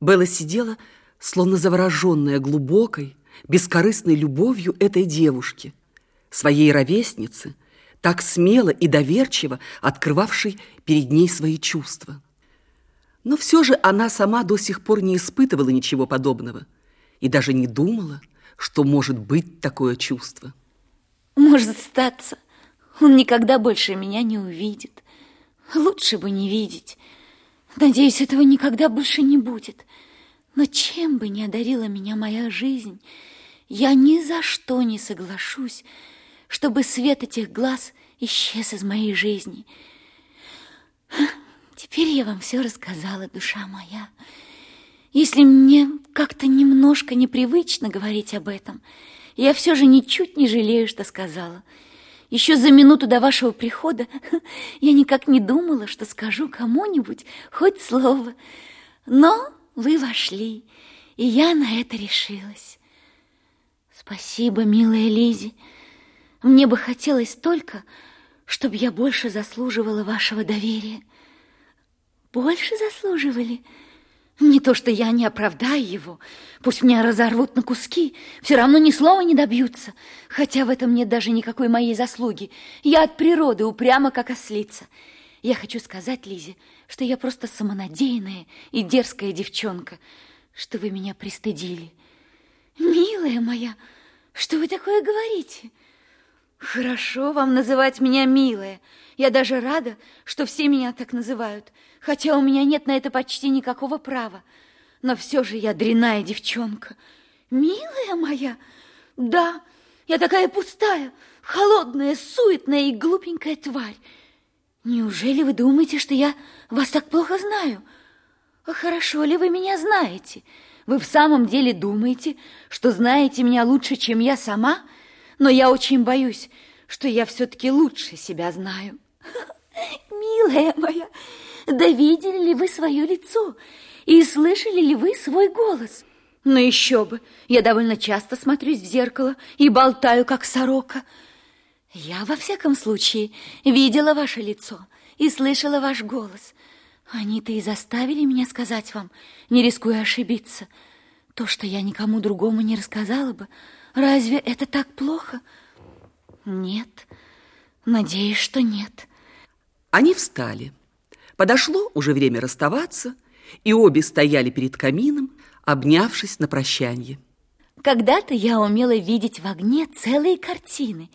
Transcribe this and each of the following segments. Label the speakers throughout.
Speaker 1: Белла сидела, словно завороженная глубокой, бескорыстной любовью этой девушки, своей ровесницы, так смело и доверчиво открывавшей перед ней свои чувства. Но все же она сама до сих пор не испытывала ничего подобного и даже не думала, что может быть такое чувство.
Speaker 2: Может статься, он никогда больше меня не увидит. Лучше бы не видеть. Надеюсь, этого никогда больше не будет. Но чем бы ни одарила меня моя жизнь, я ни за что не соглашусь, чтобы свет этих глаз исчез из моей жизни. Теперь я вам все рассказала, душа моя. Если мне как-то немножко непривычно говорить об этом, я все же ничуть не жалею, что сказала. Еще за минуту до вашего прихода я никак не думала, что скажу кому-нибудь хоть слово. Но вы вошли, и я на это решилась. Спасибо, милая Лизи. Мне бы хотелось только, чтобы я больше заслуживала вашего доверия. Больше заслуживали? — не то, что я не оправдаю его. Пусть меня разорвут на куски, все равно ни слова не добьются. Хотя в этом нет даже никакой моей заслуги. Я от природы упряма, как ослица. Я хочу сказать Лизе, что я просто самонадеянная и дерзкая девчонка, что вы меня пристыдили. Милая моя, что вы такое говорите? Хорошо вам называть меня милая. Я даже рада, что все меня так называют, хотя у меня нет на это почти никакого права. Но все же я дряная девчонка. Милая моя? Да, я такая пустая, холодная, суетная и глупенькая тварь. Неужели вы думаете, что я вас так плохо знаю? А хорошо ли вы меня знаете? Вы в самом деле думаете, что знаете меня лучше, чем я сама? Но я очень боюсь, что я все-таки лучше себя знаю. Милая моя, да видели ли вы свое лицо и слышали ли вы свой голос? Ну еще бы, я довольно часто смотрюсь в зеркало и болтаю, как сорока. Я, во всяком случае, видела ваше лицо и слышала ваш голос. Они-то и заставили меня сказать вам, не рискуя ошибиться. То, что я никому другому не рассказала бы, разве это так плохо? Нет, надеюсь, что нет.
Speaker 1: Они встали. Подошло уже время расставаться, и обе стояли перед камином, обнявшись на прощанье.
Speaker 2: Когда-то я умела видеть в огне целые картины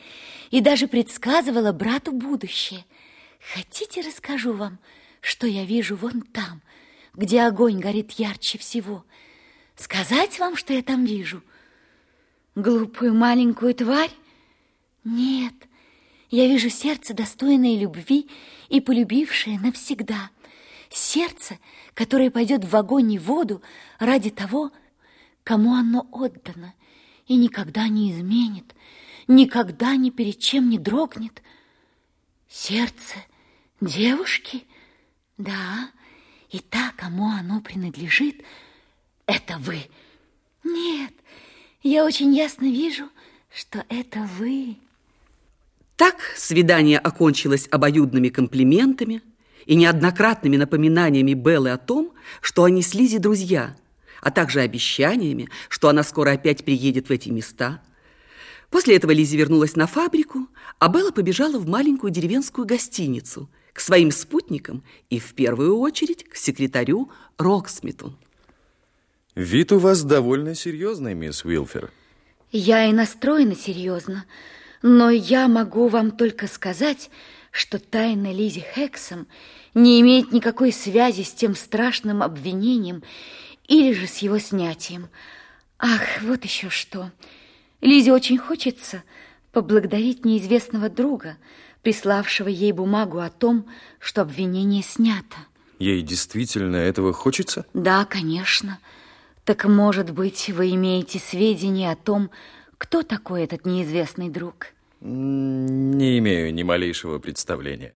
Speaker 2: и даже предсказывала брату будущее. Хотите, расскажу вам, что я вижу вон там, где огонь горит ярче всего? Сказать вам, что я там вижу? Глупую маленькую тварь? Нет, — я вижу сердце, достойное любви и полюбившее навсегда. Сердце, которое пойдет в огонь и воду ради того, кому оно отдано, и никогда не изменит, никогда ни перед чем не дрогнет. Сердце девушки? Да, и та, кому оно принадлежит, это вы. Нет, я очень ясно вижу, что это вы.
Speaker 1: Так свидание окончилось обоюдными комплиментами и неоднократными напоминаниями Беллы о том, что они с Лизи друзья, а также обещаниями, что она скоро опять приедет в эти места. После этого Лизи вернулась на фабрику, а Белла побежала в маленькую деревенскую гостиницу к своим спутникам и в первую очередь к секретарю Роксмиту.
Speaker 3: Вид у вас довольно серьезный, мисс Уилфер.
Speaker 2: Я и настроена серьезно. Но я могу вам только сказать, что тайна Лизи Хексом не имеет никакой связи с тем страшным обвинением или же с его снятием. Ах, вот еще что. Лизе очень хочется поблагодарить неизвестного друга, приславшего ей бумагу о том, что обвинение снято.
Speaker 3: Ей действительно этого хочется?
Speaker 2: Да, конечно. Так, может быть, вы имеете сведения о том, кто такой этот неизвестный друг?
Speaker 3: Не имею ни малейшего представления.